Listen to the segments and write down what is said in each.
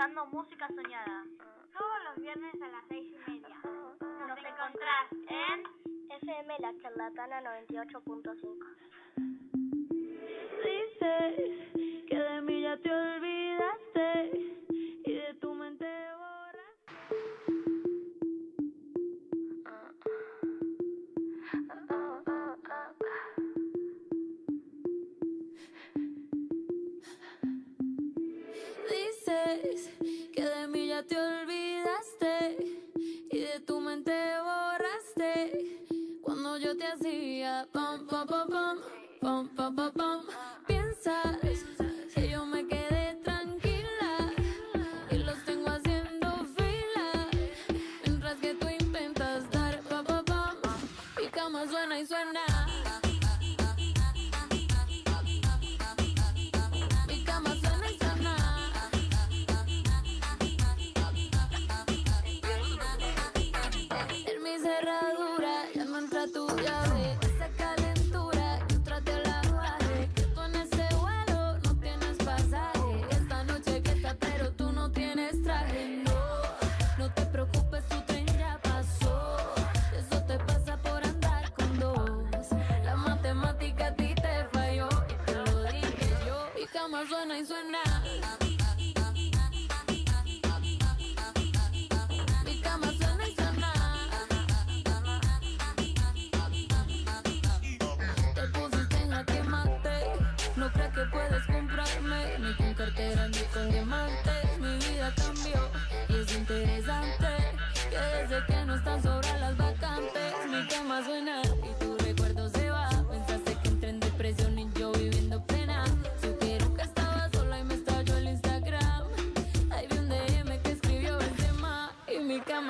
escuchando Música Soñada. Todos los viernes a las seis y media. Nos, Nos encontrás en FM La Charlatana 98.5. Dices que de mí ya te olvidaste y de tu mente borraste. te olvidaste y de tu mente borraste. Cuando yo te hacía pam pam pam pam pam pam pam, piensas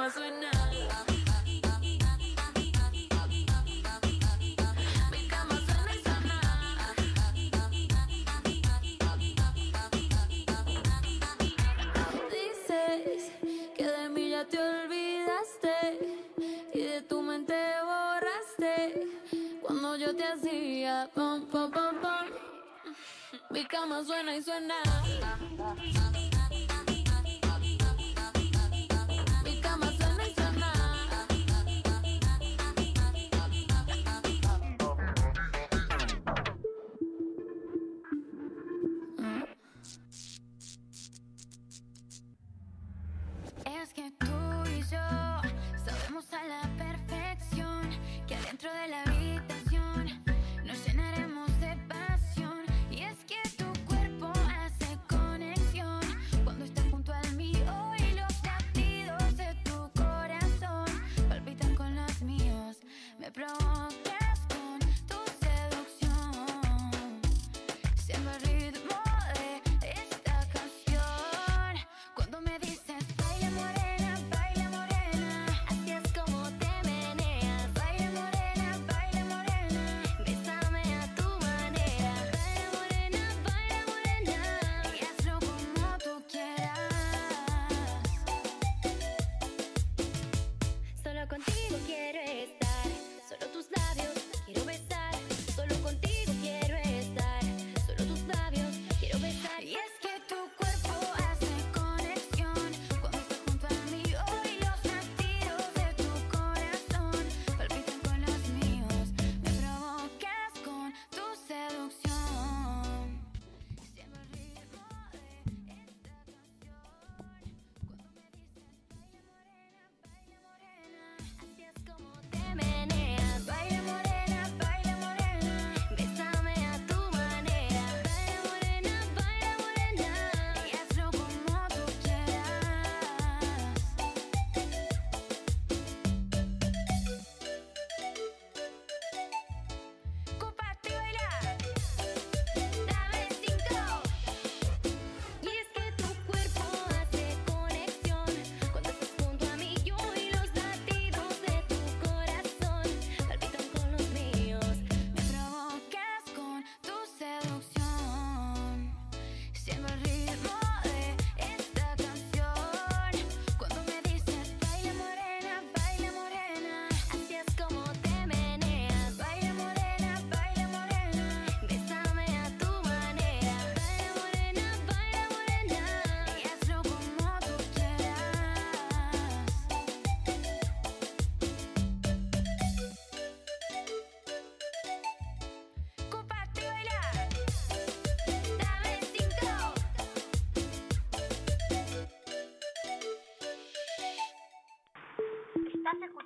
Mi cama suena y suena. Dices que de mí ya te olvidaste y de tu mente borraste cuando yo te hacía pam, pam, pam. Mi cama suena y suena.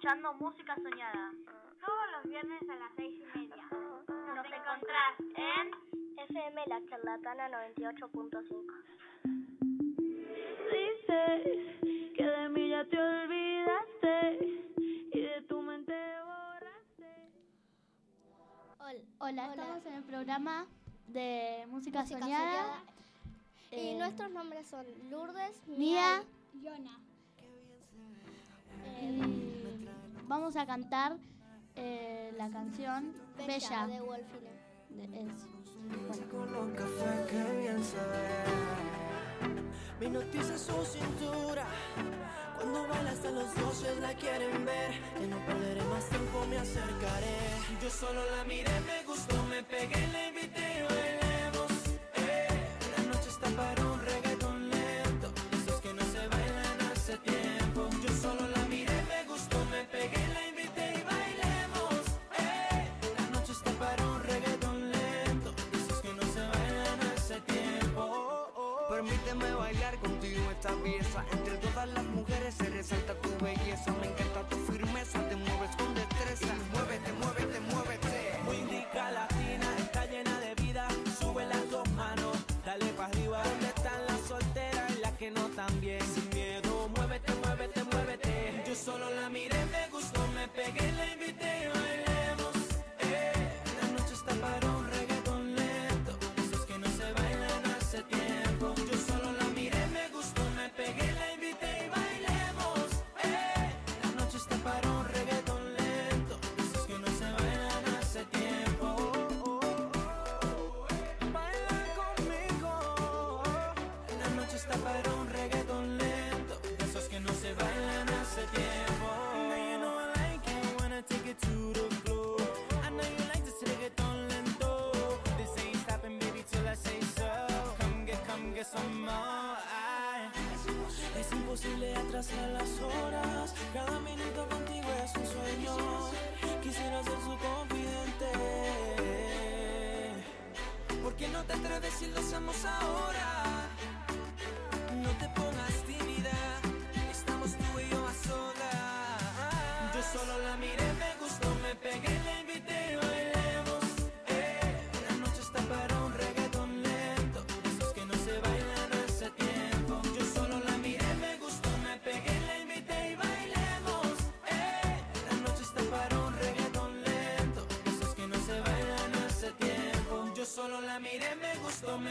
Escuchando música soñada. Todos los viernes a las seis y media. Nos encontrás en FM La Charlatana 98.5. Dices que de mí ya te olvidaste y de tu mente borraste. Hola, estamos en el programa de música, Música soñada. soñada. Y Eh, nuestros nombres son Lourdes, Mía y Yona. y vamos a cantar eh, la canción Bella. Bella, de Wolfine. de- es-. Mi noticia es su cintura. Cuando baila hasta los dioses la quieren ver. Que no perderé más tiempo, me acercaré. Yo solo la miré, me gustó, me pegué, la invité Permíteme bailar contigo esta pieza. Entre todas las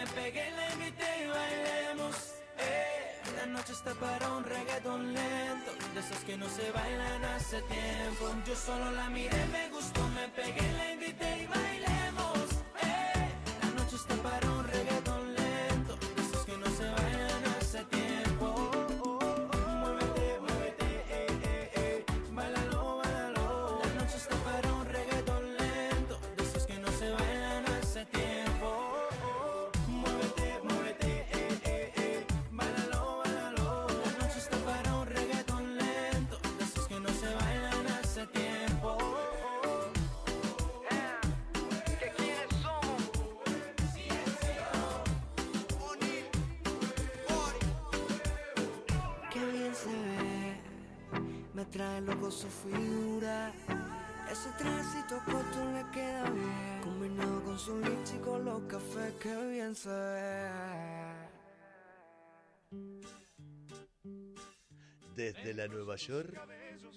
me pegué, la invité y bailemos. Eh, la noche está para un reggaeton lento, de esos que no se bailan hace tiempo. Yo solo la miré, trae loco su figura. Ese trajecito corto le queda bien, combinado con su lips y con los cafés, qué bien se ve. Desde la Nueva York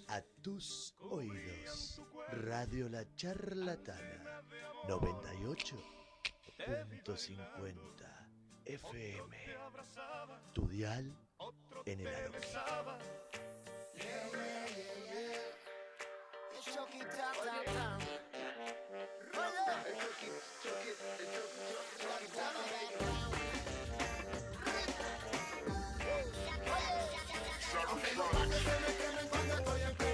a tus oídos. Radio La Charlatana 98.50 FM. Tu dial en el aeropuerto. Yeah. It's Chucky up! Chucky, Chucky, Chucky, Chucky I'm feeling like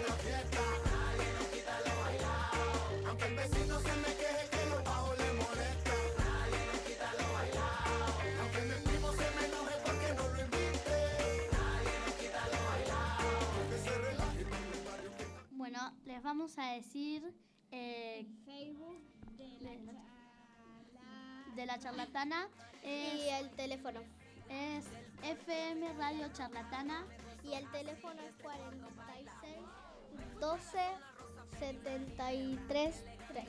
vamos a decir eh, Facebook de la charlatana. y Es, el teléfono. es FM Radio Charlatana. Y el teléfono es 46 12 73 3.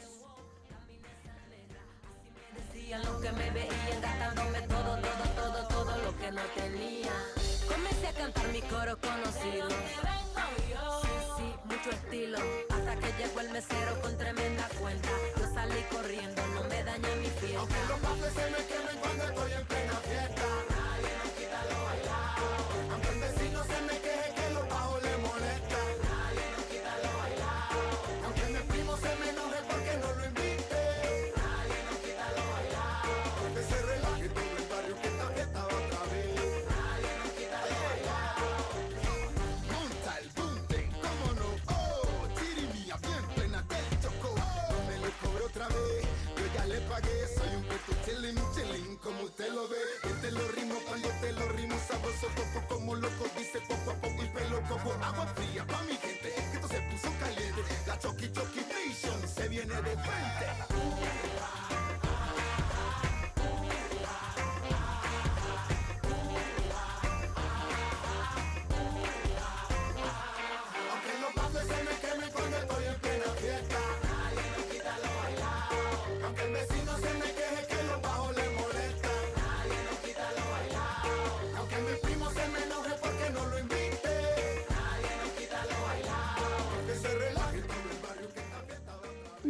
Decían lo que me veían, gastándome todo, todo, todo, todo lo que no tenía. Comencé a cantar mi coro conocido. Sí, sí, Hasta que llegó el mesero con tremenda cuenta. Yo salí corriendo, no me daña mi fiesta. Aunque los papeles se me quemen cuando estoy en plena fiesta.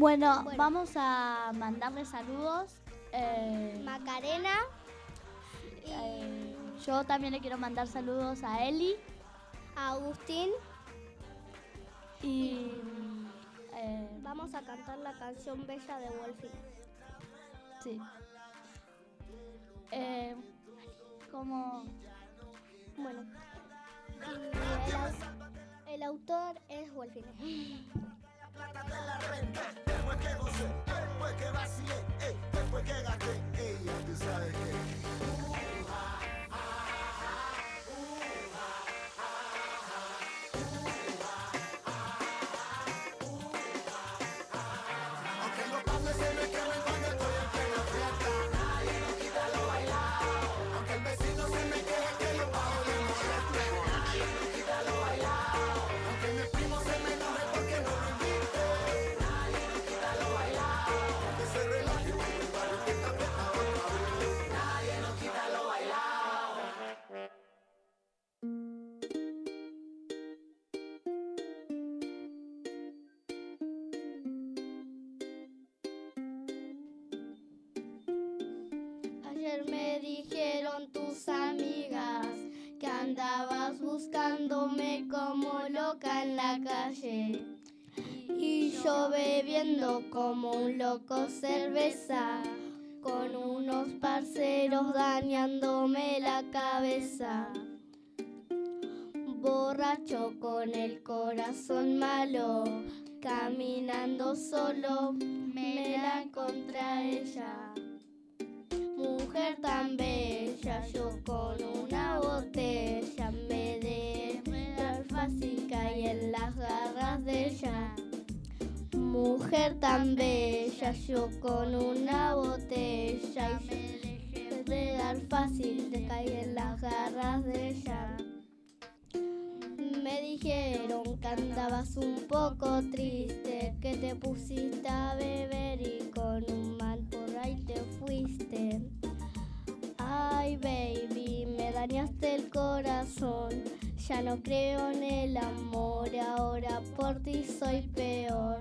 Bueno, vamos a mandarle saludos. Eh, Macarena eh, yo también le quiero mandar saludos a Eli Agustín. y eh, Vamos a cantar la canción Bella de Wolfie. sí. Eh, como Bueno. el, el autor es Wolfine. Después que goce, después que vacile, ey, después que gasté, ey, ya tú sabes que. Buscándome como loca en la calle. Y yo bebiendo como un loco cerveza, con unos parceros dañándome la cabeza. Borracho con el corazón malo, caminando solo, me la encontré ella. Mujer tan bella, yo con una Mujer tan bella, yo con una botella y me dejé de dar fácil de caer en las garras de ella. Me dijeron que andabas un poco triste, que te pusiste a beber y con un man por ahí te fuiste. Ay, baby, me dañaste el corazón. Ya no creo en el amor, ahora por ti soy peor.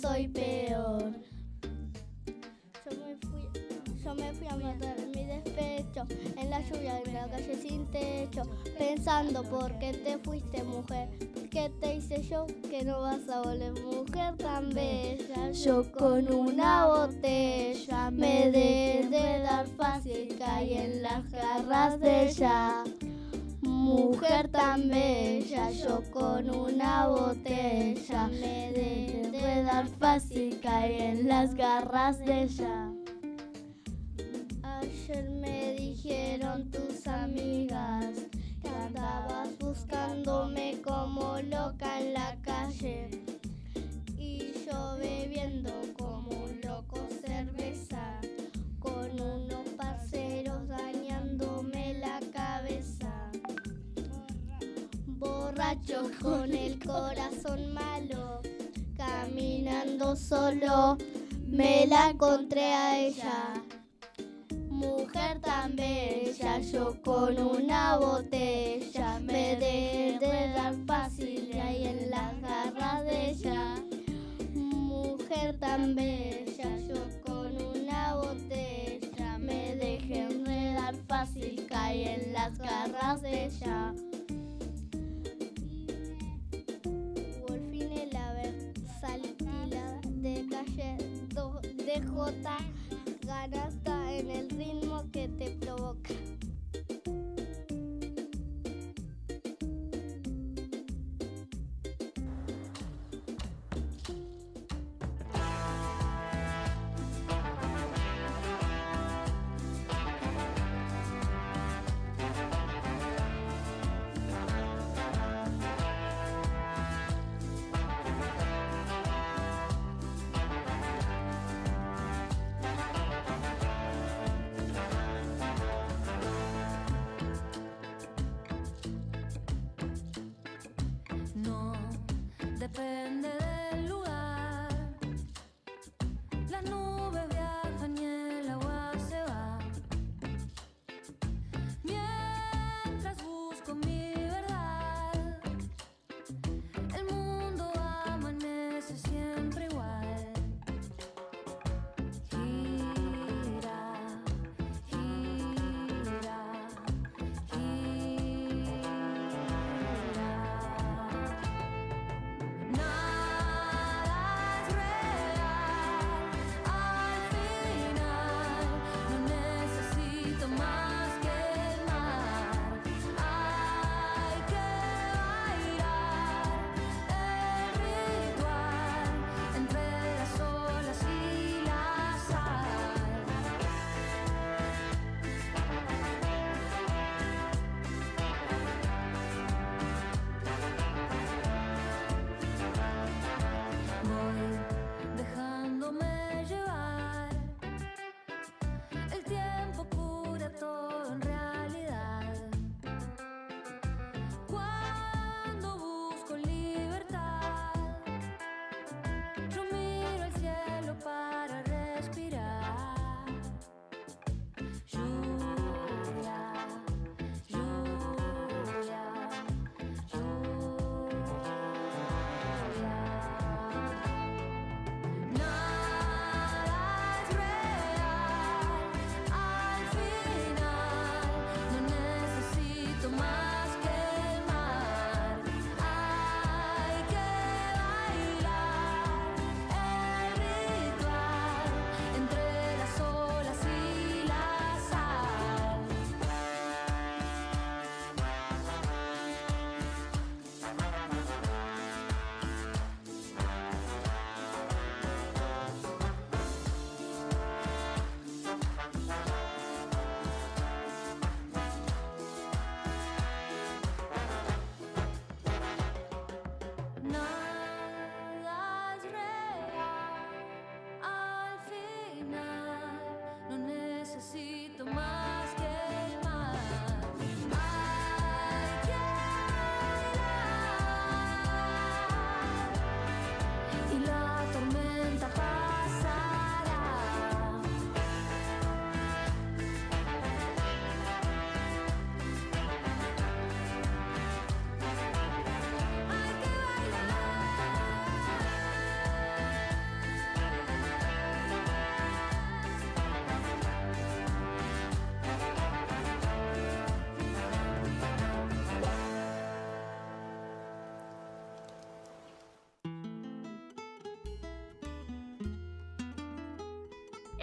Soy peor. Yo me fui, yo me fui a matar mi despecho en la lluvia en la calle sin techo, pensando por qué te fuiste mujer, qué te hice yo que no vas a volver mujer tan bella. Yo con una botella me de, de dar fácil caí en las garras de ella. Mujer tan bella, yo con una y caí en las garras de ella. Ayer me dijeron tus amigas que andabas buscándome como loca en la calle y yo bebiendo como un loco cerveza con unos parceros dañándome la cabeza. Borracho con el corazón mal caminando solo, me la encontré a ella. Mujer tan bella, yo con una botella me dejé de dar fácil y ahí en las garras de ella. Mujer tan bella, yo con una botella me dejé enredar fácil, caí en las garras de ella. De J ganasta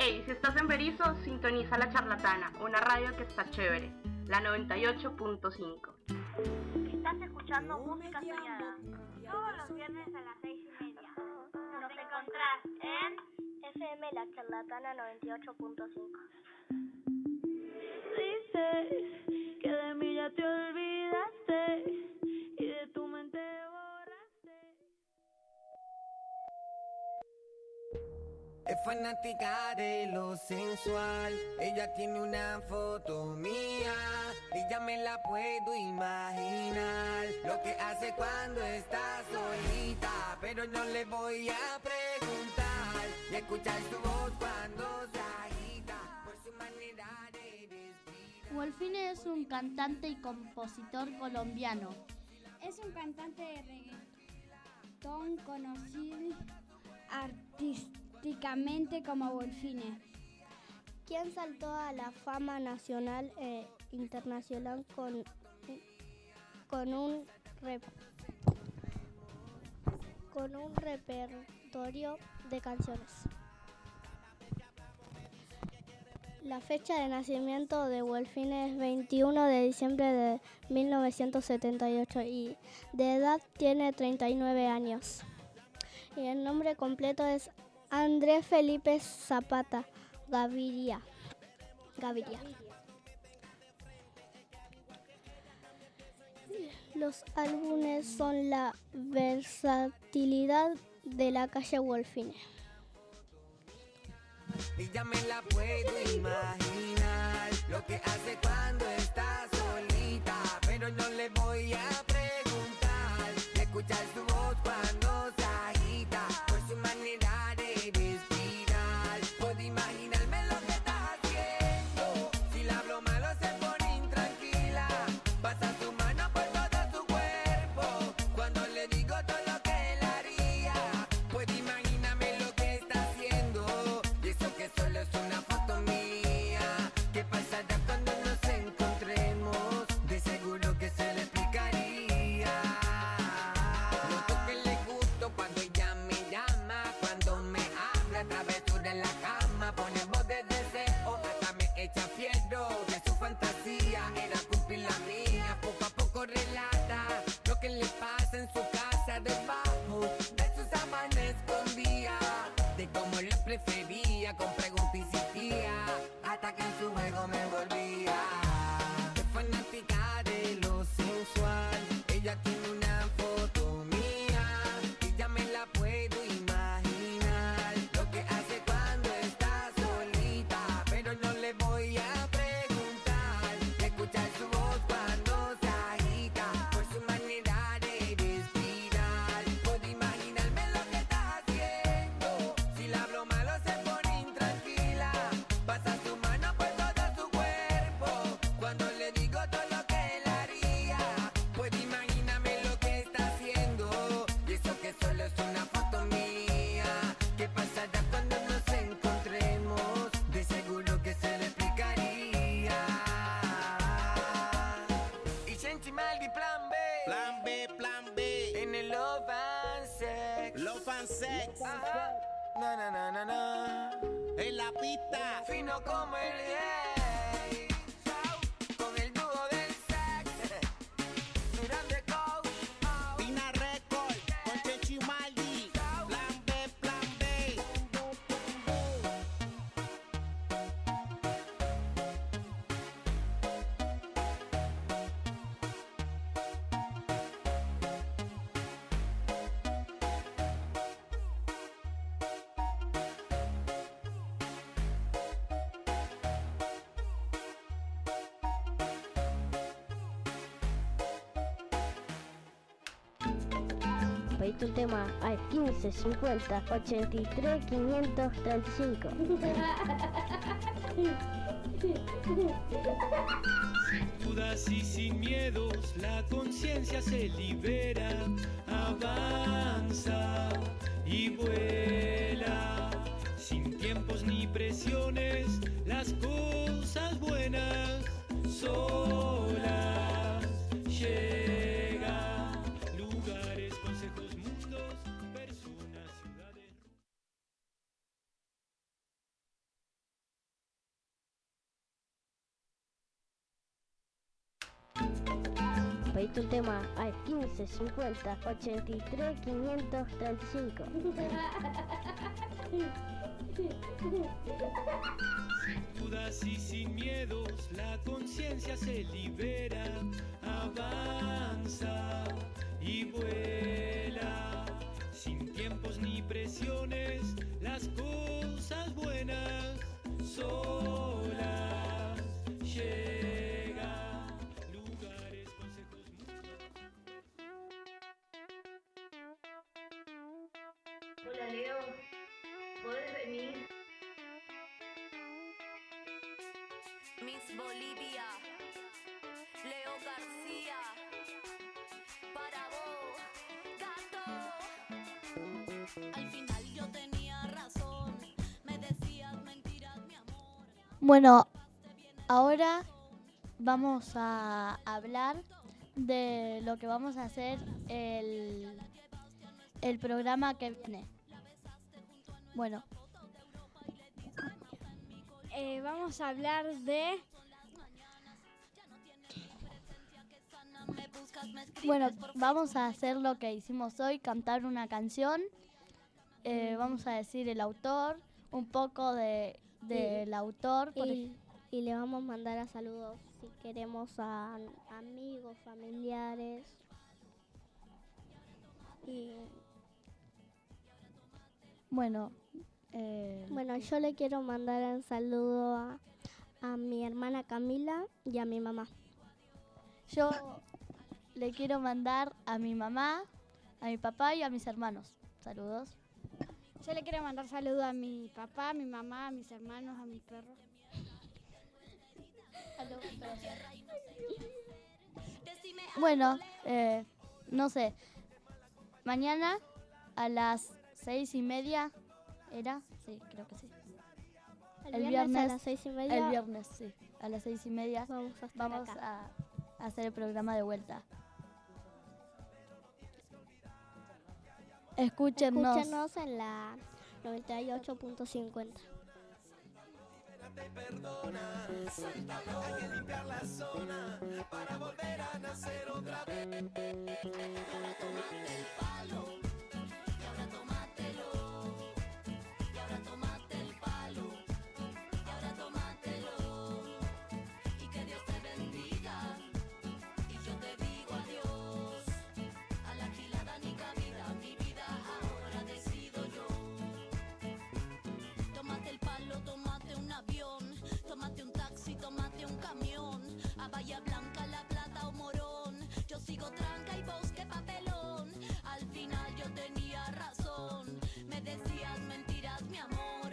Hey, si estás en Berizo, sintoniza La Charlatana, una radio que está chévere, la 98.5. Estás escuchando música soñada. Todos los viernes a las seis y media. Nos encontrás en FM La Charlatana 98.5. Dices que de mí ya te olvidaste y de tu mente fanática de lo sensual. Ella tiene una foto mía. Y ya me la puedo imaginar. Lo que hace cuando está solita. Pero no le voy a preguntar. Y escuchar su voz cuando se agita. Por su manera de respirar. Wolfine es un cantante y compositor colombiano. Es un cantante de reggaetón conocido artísticamente como Wolfine. quien saltó a la fama nacional e internacional con, con, un, con un repertorio de canciones. La fecha de nacimiento de Wolfine es 21 de diciembre de 1978 y de edad tiene 39 años. Y el nombre completo es Andrés Felipe Zapata Gaviria. Gaviria. Los álbumes son la versatilidad de la calle Wolfine. Y ya me la puedo imaginar Lo que hace cuando está solita Pero no le voy a preguntar escuchar su voz cuando Sex. Ajá. Na na na na na En la pista. Fino como el Pediste un tema al 15 50 83 535. dudas y sin miedos, la conciencia se libera, avanza y vuela, sin tiempos ni presiones, las cosas buenas solas 15 50 83 535. Sin dudas y sin miedos, la conciencia se libera, avanza y vuela. Sin tiempos ni presiones, las cosas buenas solas. Yeah. Leo, puedes venir. Miss Bolivia, Leo García, para vos, gato. Al final yo tenía razón, me decías mentiras, mi amor. Bueno, ahora vamos a hablar de lo que vamos a hacer el programa que viene. Bueno, Eh, vamos a hablar de bueno, vamos a hacer lo que hicimos hoy, cantar una canción. Eh, vamos a decir el autor, un poco de del autor. por Y, y le vamos a mandar a saludos si queremos a amigos, familiares. Y Bueno, eh, bueno, yo le quiero mandar un saludo a, a mi hermana Camila y a mi mamá. yo le quiero mandar a mi mamá, a mi papá y a mis hermanos. Saludos. Yo le quiero mandar saludos a mi papá, a mi mamá, a mis hermanos, a mis perros. Bueno, eh, no sé. Mañana a las seis y media era, sí, creo que sí. El viernes a las seis y media. El viernes, sí, a las seis y media Vamos a estar vamos acá. a hacer el programa de vuelta. Escúchenos. Escúchenos en la 98.50. te perdona. Suéltalo, hay que limpiar la zona para volver a nacer otra vez. Sigo tranca y vos qué papelón. Al final yo tenía razón. Me decías mentiras, mi amor.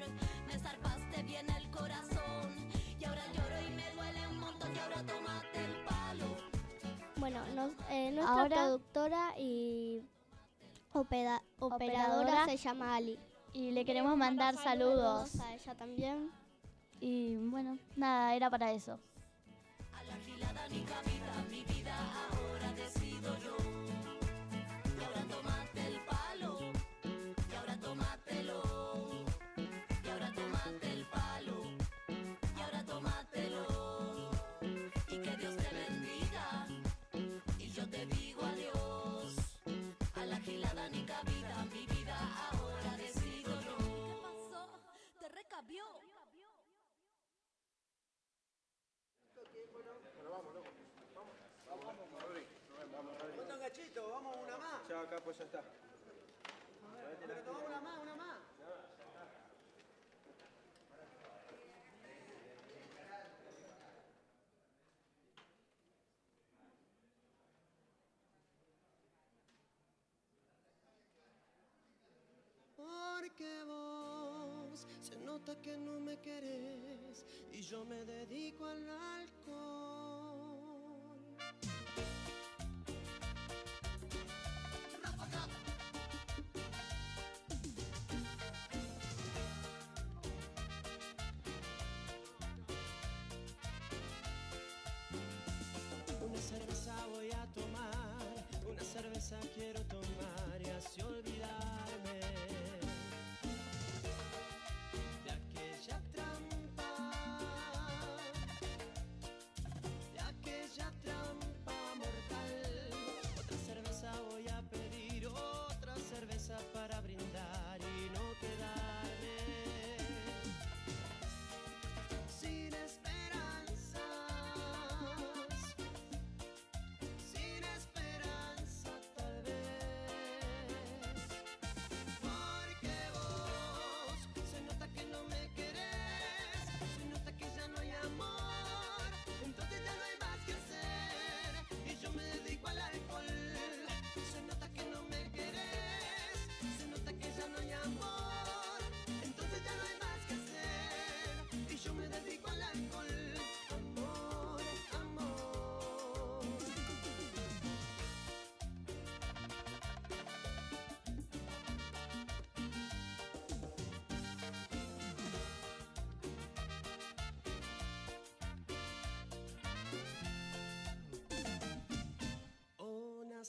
Me zarpaste bien el corazón. Y ahora lloro y me duele un montón. Y ahora tómate el palo. Bueno, nos- eh, nuestra Ahora- productora y opera- operadora, Operadora. se llama Ali. Y le queremos mandar saludos. a ella también. Y bueno, nada, era para eso. A la gilada ni cabida, acá pues ya está. Pero tomamos una más, una más. Porque vos se nota que no me querés y yo me dedico al alcohol. Quiero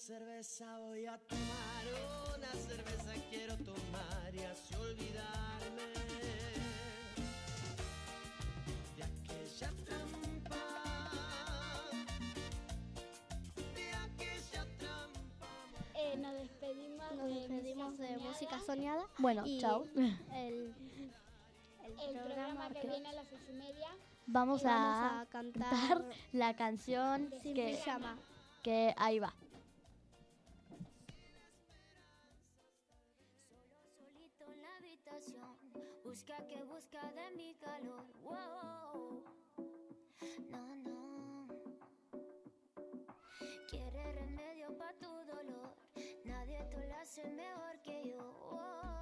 cerveza voy a tomar, una cerveza quiero tomar y así olvidarme de aquella trampa, de aquella trampa. Eh, nos despedimos, Nos de, despedimos de música soñada. Bueno, y chao. El, el programa que que- viene a las seis y media. Vamos, Y a, vamos a cantar, cantar la canción Sin que, pijama. que ahí va. Que busca de mi calor. Wow. No, no. Quiere remedio para tu dolor. Nadie te lo hace mejor que yo. Wow.